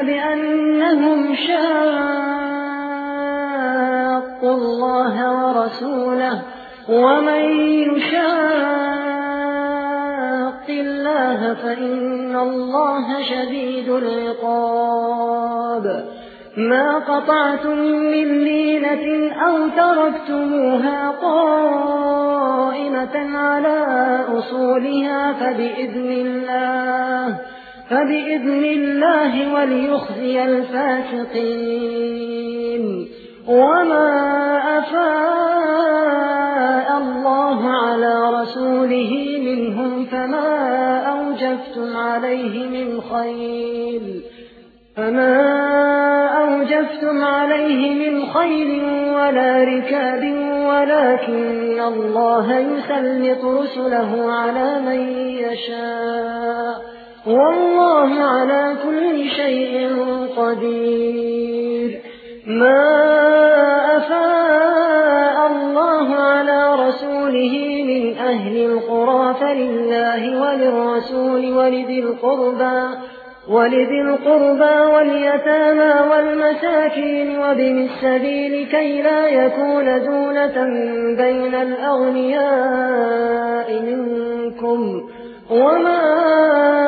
بأنهم شاقوا الله ورسوله ومن يشاق الله فإن الله شديد العقاب. ما قطعتم من لينة أو تركتموها قائمة على أصولها فبإذن الله. فبإذن الله وليخزي الفاسقين. وما أفاء الله على رسوله منهم فما أوجفتم عليه من خيل فما أوجفتم عليه من خيل ولا ركاب ولكن الله يسلط رسله على من يشاء. والله على كل شيء قدير. ما أفاء الله على رسوله من أهل القرى فلله وللرسول ولذي القربى ولذي القربى واليتامى والمساكين وبن السبيل كي لا يكون دولة بين الأغنياء منكم. وما